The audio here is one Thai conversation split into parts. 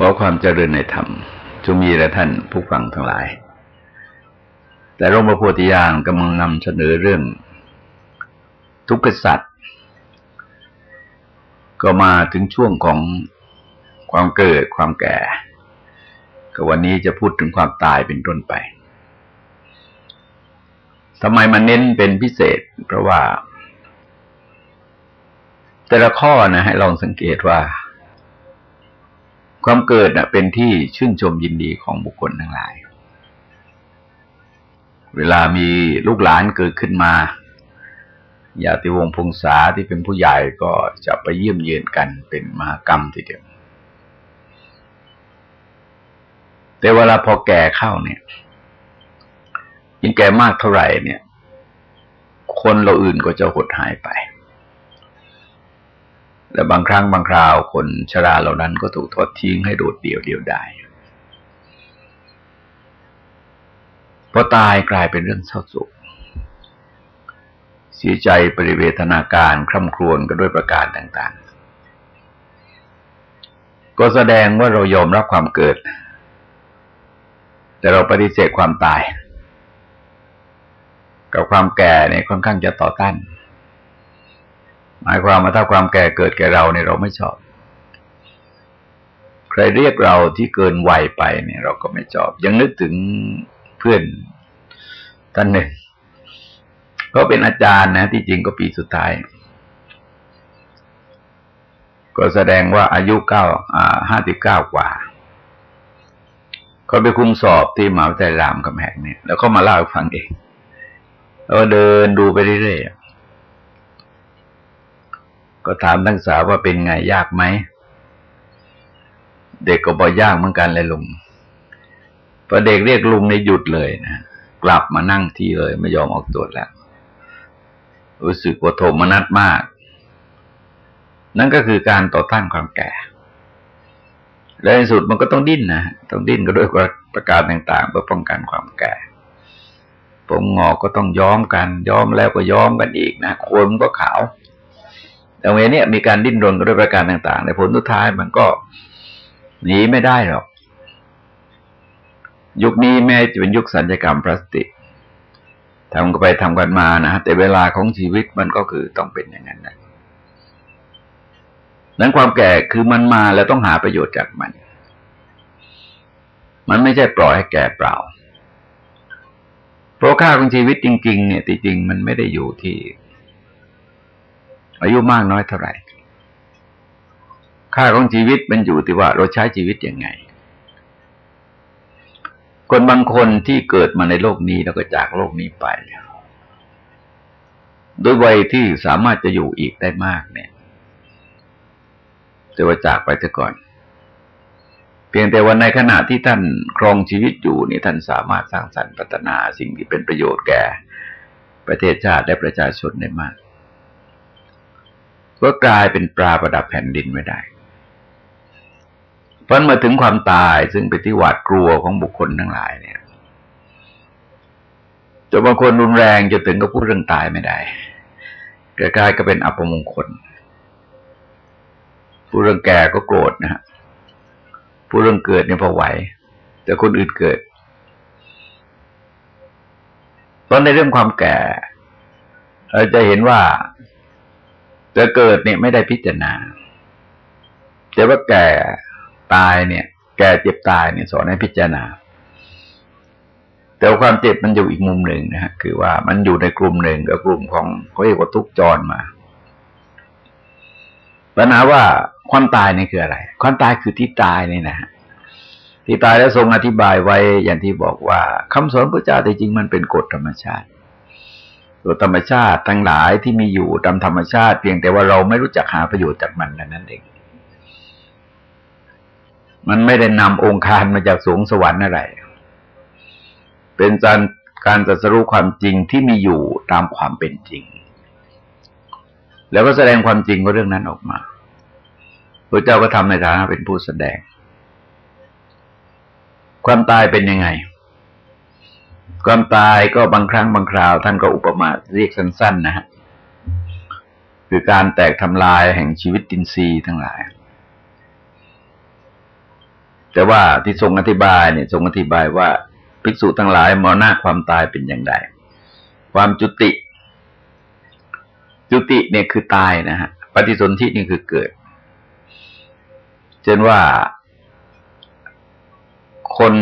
ขอความเจริญในธรรมจงมีแด่ท่านผู้ฟังทั้งหลาย แต่ร่มพระโพธิญาณกำลังนำเสนอเรื่อง ทุกขสัตว์ก็มาถึงช่วงของความเกิดความแก่ ก็วันนี้จะพูดถึงความตายเป็นต้นไปทำไมมันเน้นเป็นพิเศษ เพราะว่า แต่ละข้อนะให้ลองสังเกตว่า ความเกิดเป็นที่ชื่นชมยินดีของบุคคลทั้งหลาย เวลามีลูกหลานเกิดขึ้นมาญาติวงศ์พงษาที่เป็นผู้ใหญ่ก็จะไปเยี่ยมเยียนกันเป็นมหากรรมทีเดียว แต่เวลาพอแก่เข้าเนี่ยยิ่งแก่มากเท่าไหร่เนี่ย คนเราอื่นก็จะหดหายไป และบางครั้งบางคราวคนชราเหล่านั้นก็ถูกทอดทิ้งให้โดดเดี่ยวเดียวได้พอตายกลายเป็นเรื่องเศร้าโศกเสียใจปริเวทนาการคร่ำครวญกันด้วยประการต่าง ๆ ก็แสดงว่าเรายอมรับความเกิด แต่เราปฏิเสธความตาย กับความแก่เนี่ยค่อนข้างจะต่อต้าน หมายความว่าถ้าความแก่เกิดแก่เราเนี่ยเราไม่ชอบ ใครเรียกเราที่เกินวัยไปเนี่ย เราก็ไม่ชอบ ยังนึกถึงเพื่อนท่านหนึ่งก็เป็นอาจารย์นะ ที่จริงก็ปีสุดท้าย ก็แสดงว่าอายุเก้าห้าสิบเก้ากว่าเขาไปคุมสอบที่มหาวิทยาลัยรามคำแหงเนี่ย แล้วก็มาเล่าให้ฟังเองแล้วเดินดูไปเรื่อยๆ ก็ถามทั้งสาวว่าเป็นไงยากไหม เด็กก็บอกยากเหมือนกันเลยลุงพอเด็กเรียกลุงในหยุดเลยนะกลับมานั่งที่เลย ไม่ยอมออกตัวแล้ว รู้สึกว่าโทมนัสมาก นั่นก็คือการต่อต้านความแก่ และในสุดมันก็ต้องดิ้นนะต้องดิ้นก็ด้วยประการต่างๆ เพื่อป้องกันความแก่ ผมงอกก็ต้องย้อมกัน ย้อมแล้วก็ย้อมกันอีกนะโคนก็ขาว แต่เวนี้มีการดิ้นรนกันด้วยประการต่าง ๆ ในผลสุดท้ายมันก็หนีไม่ได้หรอก ยุคนี้แม้จะเป็นยุคสัญญกรรมพลาสติกทำกันไปทำกันมานะแต่เวลาของชีวิตมันก็คือต้องเป็นอย่างนั้นนะนั้นความแก่คือมันมาแล้วต้องหาประโยชน์จากมัน มันไม่ใช่ปล่อยให้แก่เปล่า เพราะค่าของชีวิตจริง ๆ เนี่ยจริงๆมันไม่ได้อยู่ที่ อายุมากน้อยเท่าไหร่ ค่าของชีวิตมันอยู่ที่ว่าเราใช้ชีวิตยังไง คนบางคนที่เกิดมาในโลกนี้แล้วก็จากโลกนี้ไปด้วยวัยที่สามารถจะอยู่อีกได้มากเนี่ยจะว่าจากไปแต่ก่อน เพียงแต่วันในขณะที่ท่านครองชีวิตอยู่นี่ท่านสามารถสร้างสรรค์พัฒนาสิ่งที่เป็นประโยชน์แก่ ประเทศชาติและประชาชนได้มาก ก็กลายเป็นปลาประดับแผ่นดินไม่ได้ เพราะมาถึงความตายซึ่งเป็นที่หวาดกลัวของบุคคลทั้งหลายเนี่ยจะบางคนรุนแรงจะถึงก็พูดเรื่องตายไม่ได้กลายก็เป็นอัปมงคลผู้เรื่องแก่ก็โกรธนะฮะผู้เรื่องเกิดเนี่ยพอไหว แต่คนอื่นเกิด ตอนในเรื่องความแก่ เราจะเห็นว่า จะเกิดเนี่ยไม่ได้พิจารณา แต่ว่าแก่ตายเนี่ย แก่เจ็บตายเนี่ยสอนให้พิจารณา แต่ความเจ็บมันอยู่อีกมุมหนึ่งนะฮะคือว่ามันอยู่ในกลุ่มหนึ่งกับกลุ่มของเขาเรียกว่าทุกจรมาปัญหาว่าความตายนี่คืออะไร ความตายคือที่ตายนี่นะฮะที่ตายแล้วทรงอธิบายไว้อย่างที่บอกว่าคำสอนพระเจ้าแต่จริงมันเป็นกฎธรรมชาติ ตัวธรรมชาติทั้งหลายที่มีอยู่ตามธรรมชาติ เพียงแต่ว่าเราไม่รู้จักหาประโยชน์จากมันนั่นเอง มันไม่ได้นำองค์การมาจากสูงสวรรค์อะไร เป็นการการตรัสรู้ความจริงที่มีอยู่ตามความเป็นจริง แล้วก็แสดงความจริงของเรื่องนั้นออกมาพระเจ้าก็ทำในฐานะเป็นผู้แสดง ความตายเป็นยังไง ความตายก็บางครั้งบางคราว ท่านก็อุปมาเรียกสั้น ๆ นะฮะคือการแตกทำลายแห่งชีวิตตินซีทั้งหลาย แต่ว่าที่ทรงอธิบายเนี่ยทรงอธิบายว่าภิกษุทั้งหลายมรณะความตายเป็นอย่างไรความจุติ จุติเนี่ยคือตายนะฮะปฏิสนธินี่คือเกิด เช่นว่าคน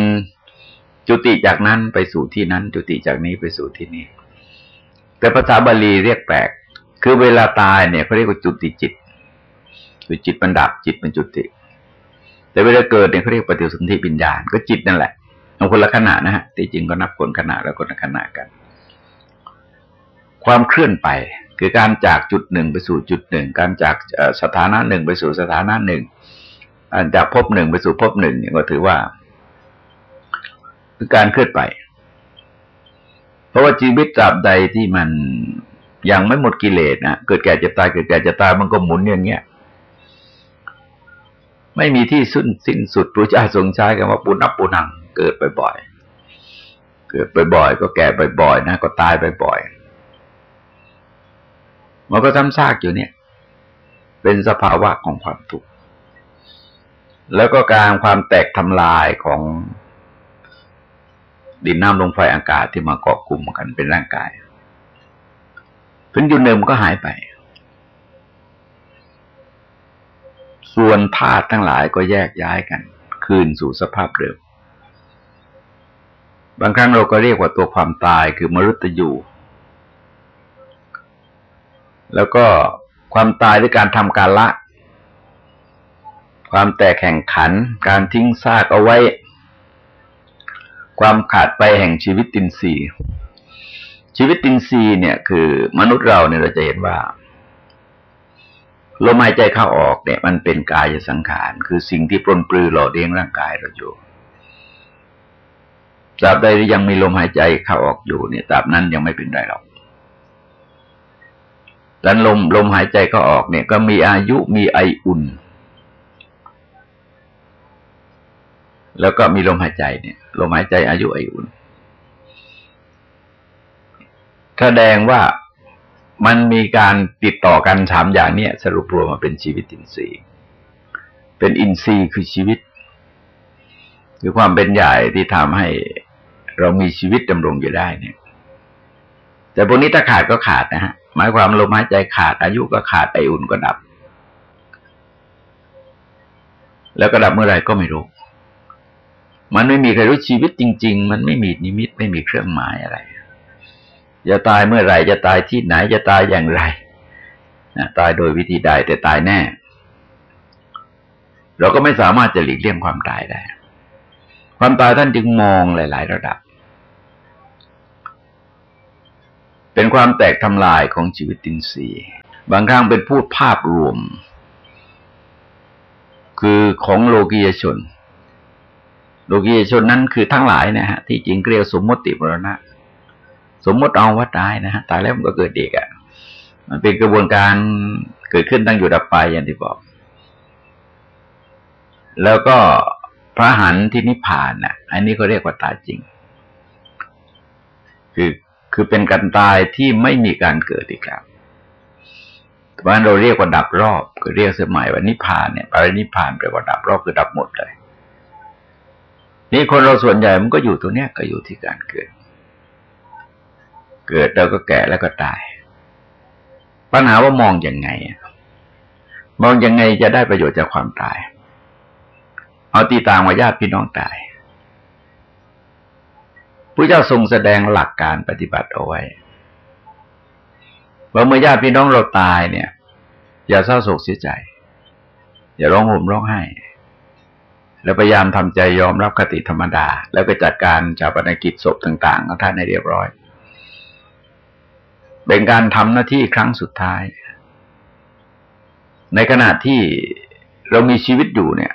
จุติจากนั้นไปสู่ที่นั้น จุติจากนี้ไปสู่ที่นี้ แต่ภาษาบาลีเรียกแปลก คือเวลาตายเนี่ยเขาเรียกว่าจุติจิต คือจิตมันดับจิตมันจุติ แต่เวลาเกิดเนี่ยเขาเรียกปฏิสนธิปัญญาก็จิตนั่นแหละเอาคนละขณะนะฮะที่จริงก็นับคนขณะแล้วคนละขณะกัน ความเคลื่อนไปคือการจากจุดหนึ่งไปสู่จุดหนึ่ง การจากสถานะหนึ่งไปสู่สถานะหนึ่งจากพบหนึ่งไปสู่พบหนึ่งเนี่ยก็ถือว่า คือการเคลื่อนไป เพราะว่าชีวิตตราบใดที่มันยังไม่หมดกิเลสนะเกิดแก่เจ็บตายเกิดแก่เจ็บตายมันก็หมุนอย่างเงี้ยไม่มีที่สิ้นสิ้นสุดพระเจ้าทรงใช้กันว่าปุนับปุนัง เกิดบ่อยๆเกิดบ่อยๆก็แก่บ่อยๆนะก็ตายบ่อยๆมันก็ซ้ำซากอยู่เนี่ย เป็นสภาวะของความทุกข์แล้วก็การความแตกทำลายของ ดินน้ำลมไฟอากาศที่มาเกาะกลุ่มกันเป็นร่างกาย ถึงอยู่เดิมก็หายไป ส่วนธาตุทั้งหลายก็แยกย้ายกัน คืนสู่สภาพเดิม บางครั้งเราก็เรียกว่าตัวความตายคือมรุตยูแล้วก็ความตายด้วยการทำการละ ความแตกแข่งขัน การทิ้งซากเอาไว้ ความขาดไปแห่งชีวิตตินซีชีวิตตินซีเนี่ยคือมนุษย์เราเนี่ยเราจะเห็นว่าลมหายใจเข้าออกเนี่ย มันเป็นกายสังขาร คือสิ่งที่ปรนปลือหล่อเลี้ยงร่างกายเราอยู่ตราบใดที่ยังมีลมหายใจเข้าออกอยู่เนี่ยตราบนั้นยังไม่เป็นไรหรอกแั้นลมลมหายใจก็ออกเนี่ย ก็มีอายุมีไออุ่น แล้วก็มีลมหายใจเนี่ย ลมหายใจอายุอายุนแสดงว่ามันมีการติดต่อกันสามอย่างเนี้ยสรุปรวมมาเป็นชีวิตอินทรีย์ เป็นอินทรีย์คือชีวิต คือความเป็นใหญ่ที่ทำให้เรามีชีวิตดำรงอยู่ได้เนี่ย แต่พวกนี้ถ้าขาดก็ขาดนะฮะ หมายความลมหายใจขาดอายุก็ขาดไออุ่นก็ดับ แล้วก็ดับเมื่อไรก็ไม่รู้ มันไม่มีใครรู้ชีวิตจริง ๆ มันไม่มีนิมิตไม่มีเครื่องหมายอะไร จะตายเมื่อไหร่จะตายที่ไหนจะตายอย่างไรนะตายโดยวิธีใดแต่ตายแน่ เราก็ไม่สามารถจะหลีกเลี่ยงความตายได้ ความตายท่านจึงมองหลาย ๆ ระดับ เป็นความแตกทำลายของชีวิตตินทรีย์บางครั้งเป็นพูดภาพรวม คือของโลกียชน โลกีชนนั้นคือทั้งหลายนะฮะที่จริงเรียกสมมติมรณะ สมมติเอาว่าตายนะฮะตายแล้วมันก็เกิดเด็กอะ่ะ มันเป็นกระบวนการเกิดขึ้นตั้งอยู่ดับไปอย่างที่บอก แล้วก็พระหันที่นิพพานน่ะ อันนี้ก็เรียกว่าตายจริง คือคือเป็นการตายที่ไม่มีการเกิดอีกแล้วเพราะเราเรียกว่าดับรอบ คือเรียกสมัยว่านิพพานเนี่ยปรินิพพานแปลว่าดับรอบคือดับหมดเลย นี่คนเราส่วนใหญ่มันก็อยู่ตรงเนี้ยก็อยู่ที่การเกิด เกิดแล้วก็แก่แล้วก็ตาย ปัญหาว่ามองอยังไงมองยังไงจะได้ประโยชน์จากความตาย เอาตีต่างว่าญาติพี่น้องตายพระเจ้าทรงแสดงหลักการปฏิบัติเอาไว้ว่าเมื่อญาติพี่น้องเราตายเนี่ย อย่าเศร้าโศกเสียใจ อย่าร้องห่มร้องไห้ แล้วพยายามทำใจยอมรับคติธรรมดา แล้วไปจัดการชาปนกิจศพต่างๆของท่านให้เรียบร้อย เป็นการทำหน้าที่ครั้งสุดท้าย ในขณะที่เรามีชีวิตอยู่เนี่ย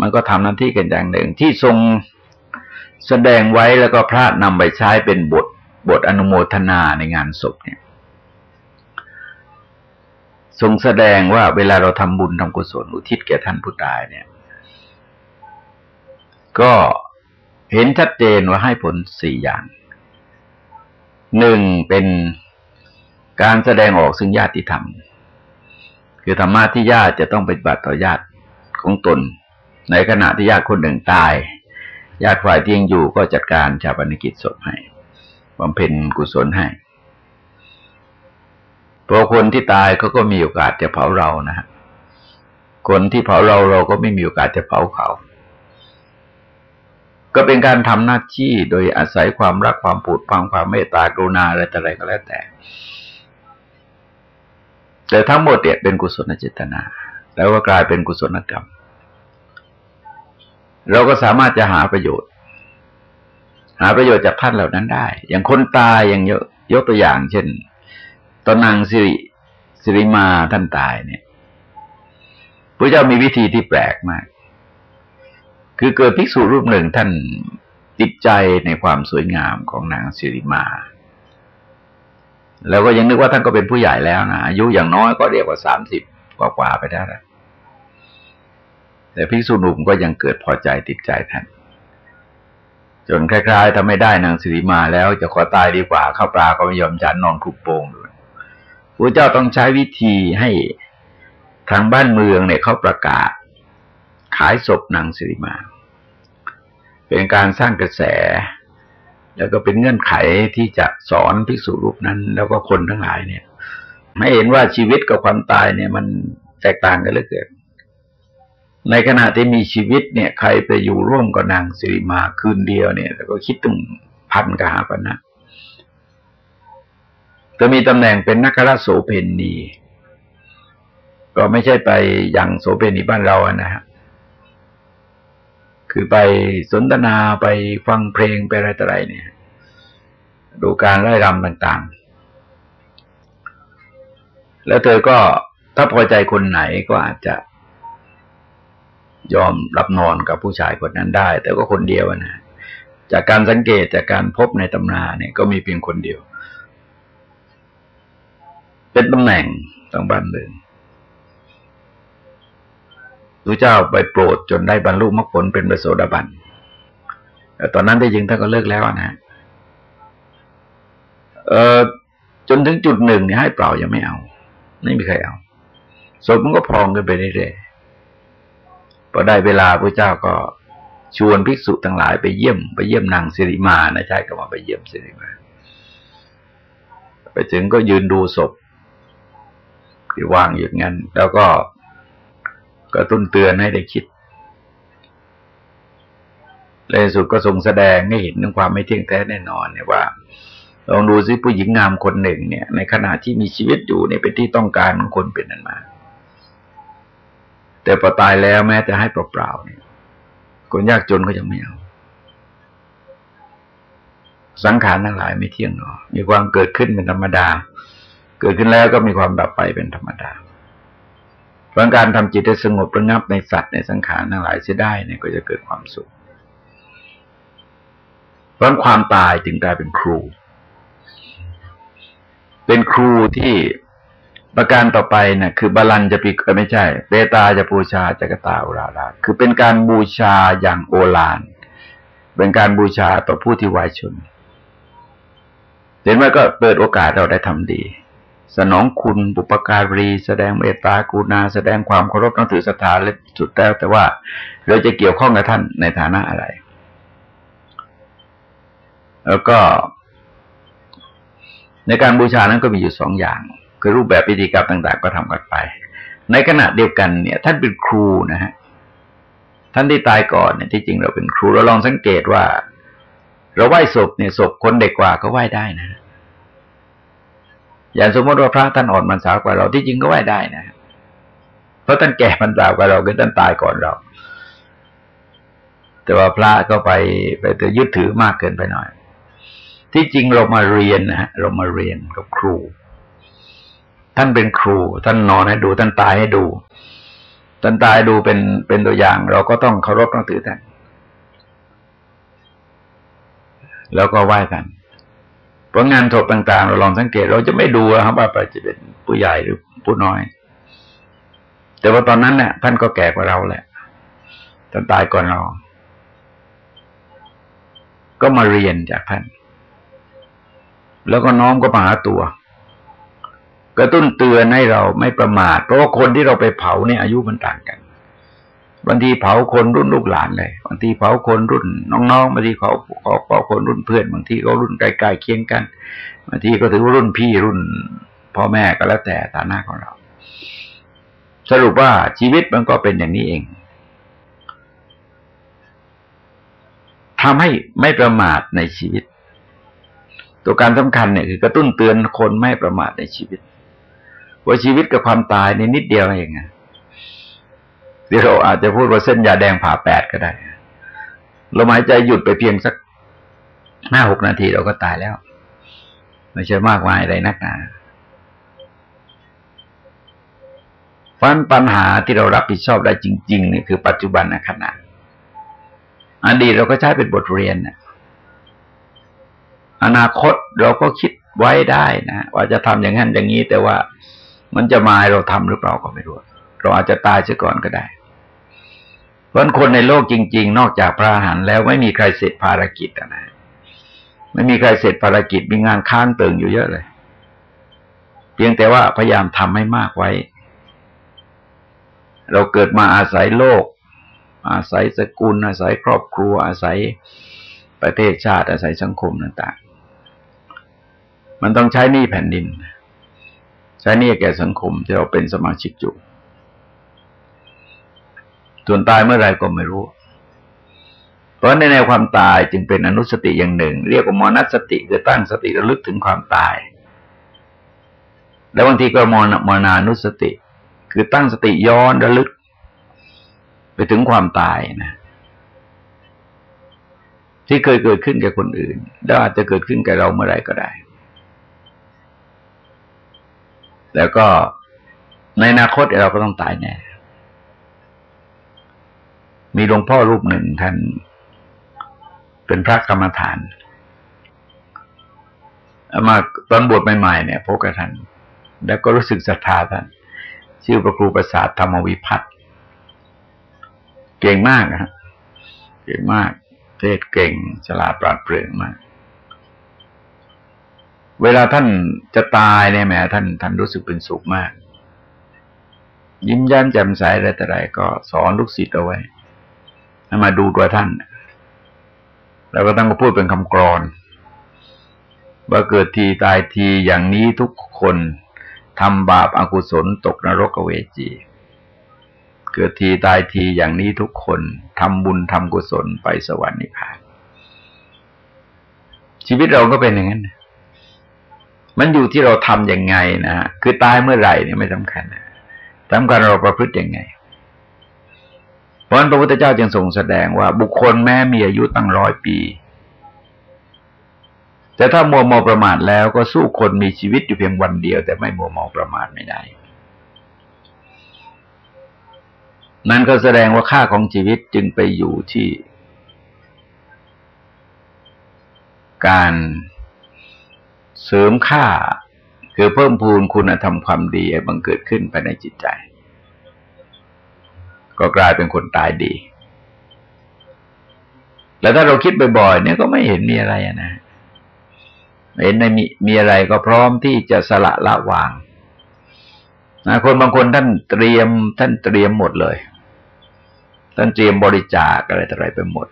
มันก็ทำหน้าที่กันอย่างหนึ่ง ที่ทรงแสดงไว้แล้วก็พระนำไปใช้เป็นบทบทอนุโมทนาในงานศพเนี่ย ทรงแสดงว่าเวลาเราทำบุญทำกุศลอุทิศแก่ท่านผู้ตายเนี่ย ก็เห็นชัดเจนว่าให้ผลสี่อย่างหนึ่งเป็นการแสดงออกซึ่งญาติธรรม คือธรรมะที่ญาติจะต้องปฏิบัติต่อญาติของตน ในขณะที่ญาติคนหนึ่งตาย ญาติฝ่ายที่ยังอยู่ก็จัดการชาปนกิจศพให้บำเพ็ญกุศลให้พราะคนที่ตายเขาก็มีโอกาสจะเผาเรานะฮะคนที่เผาเราเราก็ไม่มีโอกาสจะเผาเขา ก็เป็นการทำหน้าที่โดยอาศัยความรักความปูดพังความเมตตากรุณาอะไรแต่อะไรก็แล้วแต่ แต่ทั้งหมดเนี่ยเป็นกุศลเจตนา แล้วก็กลายเป็นกุศลกรรม เราก็สามารถจะหาประโยชน์ หาประโยชน์จากท่านเหล่านั้นได้ อย่างคนตายอย่างยกยกตัวอย่าง เช่นตอนนางสิริสิริมาท่านตายเนี่ยพระเจ้ามีวิธีที่แปลกมาก คือเกิดภิกษุรูปหนึ่งท่านติดใจในความสวยงามของนางสิริมา แล้วก็ยังนึกว่าท่านก็เป็นผู้ใหญ่แล้วนะอายุอย่างน้อยก็เรียกว่าสามสิบกว่าไปได้แล้วแต่ภิกษุหนุ่มก็ยังเกิดพอใจติดใจท่านจนคล้ายๆทำไม่ได้นางสิริมาแล้วจะขอตายดีกว่าข้าวปลาก็ไม่ยอมจานนอนคุกโปงด้วยพระเจ้าต้องใช้วิธีให้ทางบ้านเมืองเนี่ยเขาประกาศ ขายศพนางสิริมา เป็นการสร้างกระแส แล้วก็เป็นเงื่อนไขที่จะสอนภิกษุรูปนั้น แล้วก็คนทั้งหลายเนี่ยไม่เห็นว่าชีวิตกับความตายเนี่ยมันแตกต่างกันเหลือเกินในขณะที่มีชีวิตเนี่ย ใครไปอยู่ร่วมกับนางสิริมาคืนเดียวเนี่ย แล้วก็คิดถึงพันกหาปณะจะมีตำแหน่งเป็นนักราโสเพนีก็ไม่ใช่ไปอย่างโสเภณีบ้านเราอะนะฮะ คือไปสนทนาไปฟังเพลงไปอะไรต่ออะไรเนี่ย ดูการไล่รำต่างๆ แล้วเธอก็ถ้าพอใจคนไหนก็อาจจะ ยอมรับนอนกับผู้ชายคนนั้นได้ แต่ก็คนเดียวนะจากการสังเกตจากการพบในตำราเนี่ยก็มีเพียงคนเดียว เป็นตำแหน่งต้องบ้านเมือง ระเจ้าไปโปรดจนได้บรรลุมรรคผลเป็นพระโสดาบันแต่ตอนนั้นได้ยิงท่านก็เลิกแล้วนะเออจนถึงจุดหนึ่งเนี่ยให้เปล่ายังไม่เอา ไม่มีใครเอาศพมันก็พองกันไปเรื่อยๆพอได้เวลาพระเจ้าก็ชวนภิกษุทั้งหลายไปเยี่ยมไปเยี่ยมนางสิริมานะใช่ก็มาไปเยี่ยมสิริมา ไปถึงก็ยืนดูศพที่วางอย่างนั้น แล้วก็ ก็ต้นเตือนให้ได้คิดเลยสุดก็ทรงแสดงให้เห็นถึงความไม่เที่ยงแท้แน่นอนเนี่ยว่าลองดูซิผู้หญิงงามคนหนึ่งเนี่ย ในขณะที่มีชีวิตอยู่เนี่ยเป็นที่ต้องการของคนเป็นนั้นมา แต่พอตายแล้วแม้จะให้เปล่าๆเนี่ยคนยากจนก็ยังไม่เอาสังขารทั้งหลายไม่เที่ยงหรอมีความเกิดขึ้นเป็นธรรมดา เกิดขึ้นแล้วก็มีความดับไปเป็นธรรมดา เพราะการทำจิตให้สงบระงับในสัตว์ในสังขารทั้งหลายเสียได้เนี่ยก็จะเกิดความสุขเพราะความตายจึงกลายเป็นครู เป็นครูที่ประการต่อไปนะ่ะ คือบาลันจะปีไม่ใช่เบตาจะบูชาจักตาอุราราคือเป็นการบูชาอย่างโอฬารเป็นการบูชาต่อผู้ที่วายชนเห็นว่าก็เปิดโอกาสเราได้ทำดี สนองคุณบุปการี แสดงเมตตากรุณา แสดงความเคารพนับถือศรัทธาและสุดแล้วแต่ว่า เราจะเกี่ยวข้องกับท่านในฐานะอะไร แล้วก็ ในการบูชานั้นก็มีอยู่สองอย่าง คือรูปแบบพิธีกรรมต่าง ๆ ก็ทำกันไป ในขณะเดียวกันเนี่ย ท่านเป็นครูนะฮะท่านที่ตายก่อนเนี่ยที่จริงเราเป็นครูเราลองสังเกตว่า เราไหว้ศพเนี่ยศพคนเด็กกว่าก็ไหว้ได้นะ อย่างสมมติว่าพระท่านอ่อนมันสาวกว่าเราที่จริงก็ไหว้ได้นะเพราะท่านแก่มันสาวกว่าเราคือท่านตายก่อนเรา แต่ว่าพระก็ไปไปแต่ยึดถือมากเกินไปหน่อย ที่จริงเรามาเรียนนะฮะเรามาเรียนกับครู ท่านเป็นครู ท่านนอนให้ดู ท่านตายให้ดูท่านตายดูเป็นเป็นตัวอย่าง เราก็ต้องเคารพต้องถือท่านแล้วก็ไหว้กัน เพราะงานศพต่าง ๆ เราลองสังเกต เราจะไม่ดูครับว่าจะเป็นผู้ใหญ่หรือผู้น้อย แต่ว่าตอนนั้นเนี่ยท่านก็แก่กว่าเราแหละท่านตายก่อนเรา ก็มาเรียนจากท่าน แล้วก็น้อมก็มาหาตัว กระตุ้นเตือนให้เราไม่ประมาท เพราะว่าคนที่เราไปเผาเนี่ยอายุมันต่างกัน บางทีเผาคนรุ่นลูกหลานเลยบางทีเผาคนรุ่นน้องๆบางทีเขาเผาคนรุ่นเพื่อนบางทีก็รุ่นใกล้ๆเคียงกันบางทีก็ถือว่ารุ่นพี่รุ่นพ่อแม่ก็แล้วแต่ฐานะของเรา สรุปว่าชีวิตมันก็เป็นอย่างนี้เองทำให้ไม่ประมาทในชีวิต ตัวการสำคัญเนี่ยคือกระตุ้นเตือนคนไม่ประมาทในชีวิต ว่าชีวิตกับความตายในนิดเดียวเองอะ เดี๋ยวเราอาจจะพูดว่าเส้นยาแดงผ่าแปดก็ได้ลมหายใจหยุดไปเพียงสักห้าหกนาทีเราก็ตายแล้ว ไม่ใช่มากมายอะไรนักหนาฟันปัญหาที่เรารับผิดชอบได้จริงๆนี่คือปัจจุบันขณะอดีตเราก็ใช้เป็นบทเรียนนะอนาคตเราก็คิดไว้ได้นะว่าจะทำอย่างนั้นอย่างนี้ แต่ว่ามันจะมาเราทำหรือเปล่าก็ไม่รู้ เราอาจจะตายเสียก่อนก็ได้ เพราะคนในโลกจริง ๆ นอกจากพระอรหันต์แล้วไม่มีใครเสร็จภารกิจนะไม่มีใครเสร็จภารกิจมีงานค้างเติ่งอยู่เยอะเลย เพียงแต่ว่าพยายามทำให้มากไว้ เราเกิดมาอาศัยโลก อาศัยสกุล อาศัยครอบครัว อาศัยประเทศชาติ อาศัยสังคมต่าง ๆ มันต้องใช้หนี้แผ่นดิน ใช้หนี้แก่สังคมที่เราเป็นสมาชิกอยู่ ส่วนตายเมื่อไรก็ไม่รู้ เพราะในแนวความตายจึงเป็นอนุสติอย่างหนึ่ง เรียกว่ามนัสติคือตั้งสติระลึกถึงความตาย แล้วบางทีก็มนมนานุสติ คือตั้งสติย้อนระลึก ไปถึงความตายนะที่เคยเกิดขึ้นแก่คนอื่น แล้วอาจจะเกิดขึ้นแก่เราเมื่อไรก็ได้ แล้วก็ในอนาคตเราก็ต้องตายแน่ มีหลวงพ่อรูปหนึ่งท่าน เป็นพระกรรมฐาน มาตอนบวชใหม่ๆเนี่ยพบกับท่าน แล้วก็รู้สึกศรัทธาท่าน ชื่อพระครูประสาทธรรมวิพัฒน์เก่งมากนะ เก่งมาก เทศเก่งฉลาดปราดเปรื่องมาก เวลาท่านจะตายเนี่ยแม้ท่านท่านรู้สึกเป็นสุขมาก ยิ้มย้มแจ่มใสอะไรแต่ไรก็สอนลูกศิษย์เอาไว้ มาดูตัวท่าน แล้วก็ต้องมาพูดเป็นคำกรอน ว่าเกิดทีตายทีอย่างนี้ทุกคนทำบาปอากุศลตกนรกเวจี เกิดทีตายทีอย่างนี้ทุกคนทำบุญทำกุศลไปสวรรค์นิพพาน ชีวิตเราก็เป็นอย่างนั้นมันอยู่ที่เราทำยังไงนะฮะคือตายเมื่อไหร่เนี่ยไม่สำคัญสำคัญเราประพฤติยังไง เพราะนั้นพระพุทธเจ้าจึงทรงแสดงว่า บุคคลแม้มีอายุตั้งร้อยปี แต่ถ้ามัวเมาประมาทแล้วก็สู้คนมีชีวิตอยู่เพียงวันเดียว แต่ไม่มัวเมาประมาทไม่ได้ นั่นก็แสดงว่าค่าของชีวิตจึงไปอยู่ที่ การเสริมค่าคือเพิ่มพูนคุณธรรมความดีให้บังเกิดขึ้นภายในจิตใจ ก็กลายเป็นคนตายดี แล้วถ้าเราคิดบ่อยๆเนี่ยก็ไม่เห็นมีอะไรนะเห็นในมีมีอะไรก็พร้อมที่จะสละละวางนะคนบางคนท่านเตรียม ท่านเตรียมหมดเลย ท่านเตรียมบริจาคอะไรต่ออะไรไปหมด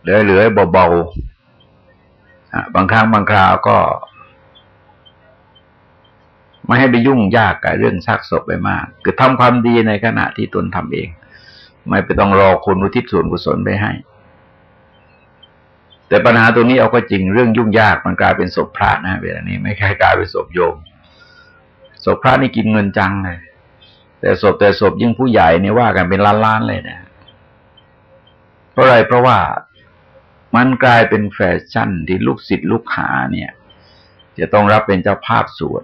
เหลือเหลือเบาๆบางครั้งบางคราวก็ ไม่ให้ไปยุ่งยากกับเรื่องซากศพไปมาก คือทำความดีในขณะที่ตนทำเอง ไม่ไปต้องรอคนอุทิศส่วนกุศลไปให้ แต่ปัญหาตัวนี้เอาก็จริงเรื่องยุ่งยากมันกลายเป็นศพพระนะเวลานี้ ไม่ใช่กลายเป็นศพโยมศพพระนี่กินเงินจังเลยแต่ศพแต่ศพยิ่งผู้ใหญ่เนี่ยว่ากันเป็นล้านๆเลยนะเพราะอะไรเพราะว่ามันกลายเป็นแฟชั่นที่ลูกศิษย์ลูกหาเนี่ย จะต้องรับเป็นเจ้าภาพสวด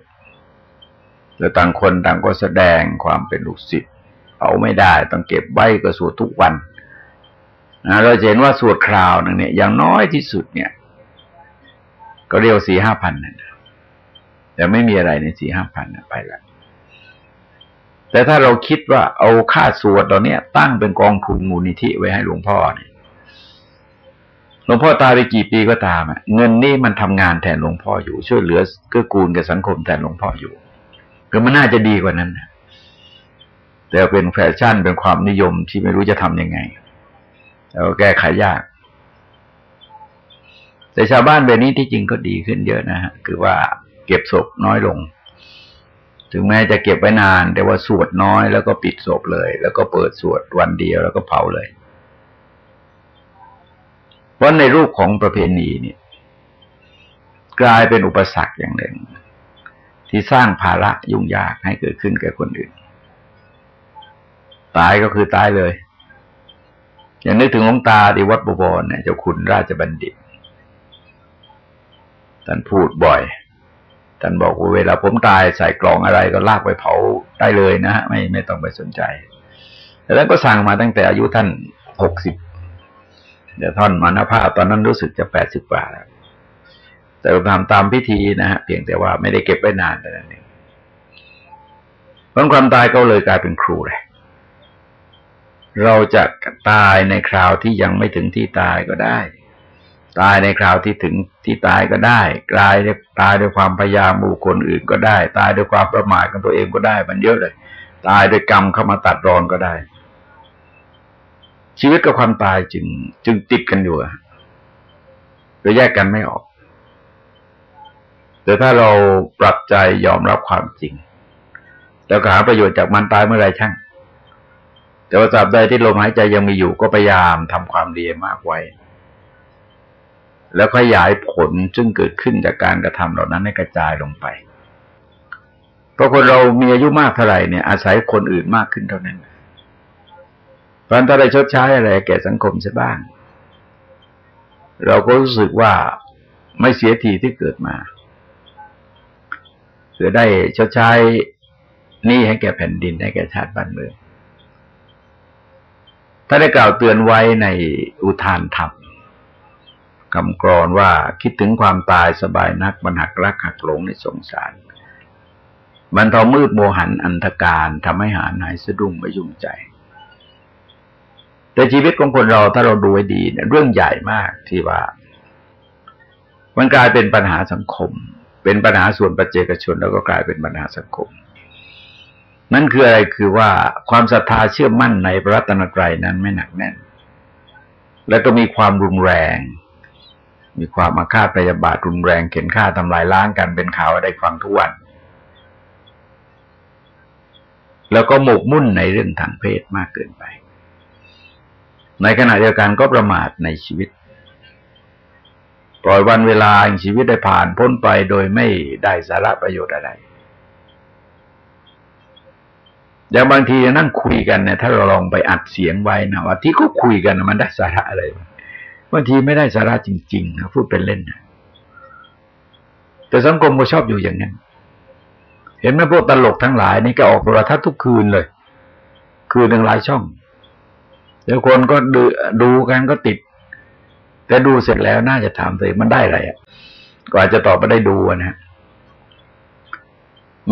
แล้วต่างคนต่างก็แสดงความเป็นลูกศิษย์เอาไม่ได้ต้องเก็บไว้ก็สวดทุกวันนะเราเห็นว่าสวดคราวหนึ่งเนี่ยอย่างน้อยที่สุดเนี่ย ก็เรียกสี่ห้าพันนะแต่ไม่มีอะไรในสี่ห้าพันนะไปล้วแต่ถ้าเราคิดว่าเอาค่าสวดเราเนี่ย ตั้งเป็นกองทุนมูลนิธิไว้ให้หลวงพ่อเนี่ยหลวงพ่อตายไปกี่ปีก็ตามเงินนี่มันทำงานแทนหลวงพ่ออยู่ช่วยเหลือเกื้อกูลกับสังคมแทนหลวงพ่ออยู่ ก็มันน่าจะดีกว่านั้นแต่เป็นแฟชั่นเป็นความนิยมที่ไม่รู้จะทำยังไงแล้วแก้ไขยาก แต่ชาวบ้านแบบนี้ที่จริงก็ดีขึ้นเยอะนะฮะคือว่าเก็บศพน้อยลง ถึงแม้จะเก็บไว้นาน แต่ว่าสวดน้อยแล้วก็ปิดศพเลย แล้วก็เปิดสวดวันเดียวแล้วก็เผาเลยเพราะในรูปของประเพณีเนี่ย กลายเป็นอุปสรรคอย่างหนึ่ง ที่สร้างภาระยุ่งยากให้เกิดขึ้นแก่คนอื่น ตายก็คือตายเลย อย่างนึกถึงหลวงตาที่วัดบวรเนี่ยเจ้าคุณราชบัณฑิตท่านพูดบ่อยท่านบอกว่าเวลาผมตายใส่กล่องอะไรก็ลากไปเผาได้เลยนะฮะไม่ไม่ต้องไปสนใจแล้วก็สั่งมาตั้งแต่อายุท่านหกสิบเดี๋ยวท่านมานภาพตอนนั้นรู้สึกจะแปดสิบกว่าแล้ว แต่ทำตามพิธีนะฮะเพียงแต่ว่าไม่ได้เก็บไว้นานแต่นั้นเองเพราะความตายก็เลยกลายเป็นครูเลยเราจะตายในคราวที่ยังไม่ถึงที่ตายก็ได้ ตายในคราวที่ถึงที่ตายก็ได้กลายตายด้วยความพยายามมูคนอื่นก็ได้ ตายด้วยความประมาทของตัวเองก็ได้ มันเยอะเลย ตายด้วยกรรมเข้ามาตัดรอนก็ได้ ชีวิตกับความตายจึง จึงติดกันอยู่โดยแยกกันไม่ออก แต่ถ้าเราปรับใจยอมรับความจริง แล้วหาประโยชน์จากมันตายเมื่อไรช่าง แต่ว่าตราบใดที่ลมหายใจยังมีอยู่ก็พยายามทำความดีมากไว้ แล้วขยายผลซึ่งเกิดขึ้นจากการกระทำเหล่านั้นให้กระจายลงไปเพราะคนเรามีอายุมากเท่าไหร่เนี่ยอาศัยคนอื่นมากขึ้นเท่านั้นเพราะถ้าได้ชดใช้อะไรแก่สังคมเสียบ้าง เราก็รู้สึกว่าไม่เสียทีที่เกิดมา เพื่อได้ชดใช้นี่ให้แก่แผ่นดินให้แก่ชาติบ้านเมืองถ้าได้กล่าวเตือนไว้ในอุทานธรรมคำกรอนว่าคิดถึงความตายสบายนักบรรหักรักหักหลงในสงสารบรรเทามืดโมหันอันธการทำให้หาหายสะดุ้งไม่ยุ่งใจ แต่ชีวิตของคนเราถ้าเราดูให้ดีเนี่ยเรื่องใหญ่มากที่ว่า มันกลายเป็นปัญหาสังคม เป็นปัญหาส่วนประเจกชนแล้วก็กลายเป็นปัญหาสังคม นั่นคืออะไรคือว่าความศรัทธาเชื่อมั่นในพระรัตนตรัยนั้นไม่หนักแน่น แล้วก็มีความรุนแรง มีความมาฆาตพยาบาทรุนแรงเข็นฆ่าทำลายล้างกันเป็นข่าวได้ฟังทุกวัน แล้วก็หมกมุ่นในเรื่องทางเพศมากเกินไป ในขณะเดียวกันก็ประมาทในชีวิต ปล่อยวันเวลาชีวิตได้ผ่านพ้นไปโดยไม่ได้สาระประโยชน์อะไรอย่างบางทีนั่งคุยกันเนี่ยถ้าเราลองไปอัดเสียงไว้นะว่าที่เขาคุยกันมันได้สาระอะไรบางทีไม่ได้สาระจริงๆนะพูดเป็นเล่นนะแต่สังคมก็ชอบอยู่อย่างนั้นเห็นไหมพวกตลกทั้งหลายนี่ก็ออกโทรทัศน์ทุกคืนเลย คืนหนึ่งหลายช่องเดี๋ยวคนก็ดูดูกันก็ติด แต่ดูเสร็จแล้วน่าจะถามตัวเองมันได้อะไรอะกว่าจะตอบม่ได้ดูนะฮะ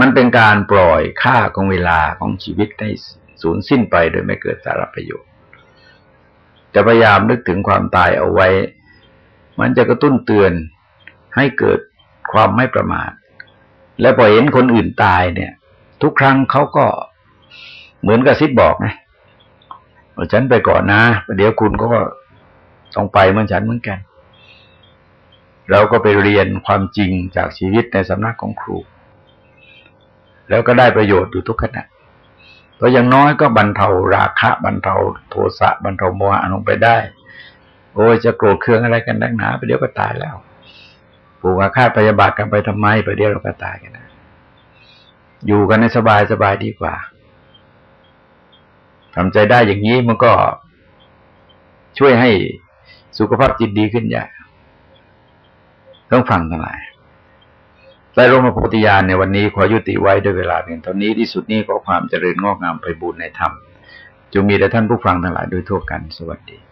มันเป็นการปล่อยค่าของเวลาของชีวิตให้สูญสิ้นไปโดยไม่เกิดสาระประโยชน์จะพยายามนึกถึงความตายเอาไว้ มันจะกระตุ้นเตือนให้เกิดความไม่ประมาท และพอเห็นคนอื่นตายเนี่ย ทุกครั้งเขาก็เหมือนกับซิบบอกนะว่าฉันไปก่อนนะเดี๋ยวคุณก็ ต้องไปเหมือนฉันเหมือนกัน เราก็ไปเรียนความจริงจากชีวิตในสำนักของครู แล้วก็ได้ประโยชน์อยู่ทุกขณะเพราะอย่างน้อยก็บรรเทาราคะบรรเทาโทสะบรรเทาโมหะลงไปได้ โอ้ยจะโกรธเคืองอะไรกันนักหนาไปเดี๋ยวก็ตายแล้วผูกอาฆาตพยาบาทกันไปทำไมไปเดี๋ยวเราก็ตายกันนะอยู่กันในสบายสบายดีกว่าทำใจได้อย่างนี้มันก็ช่วยให้ สุขภาพจิตดีขึ้นใหญ่ต้องฟังทั้งหลายได้ร่มโพธิญาณในวันนี้ขอยุติไว้ด้วยเวลาเพียงเท่านี้ที่สุดนี้ก็ความเจริญงอกงามไปบูรณนธรรมจงมีแด่ท่านผู้ฟังทั้งหลายโดยทั่วกันสวัสดี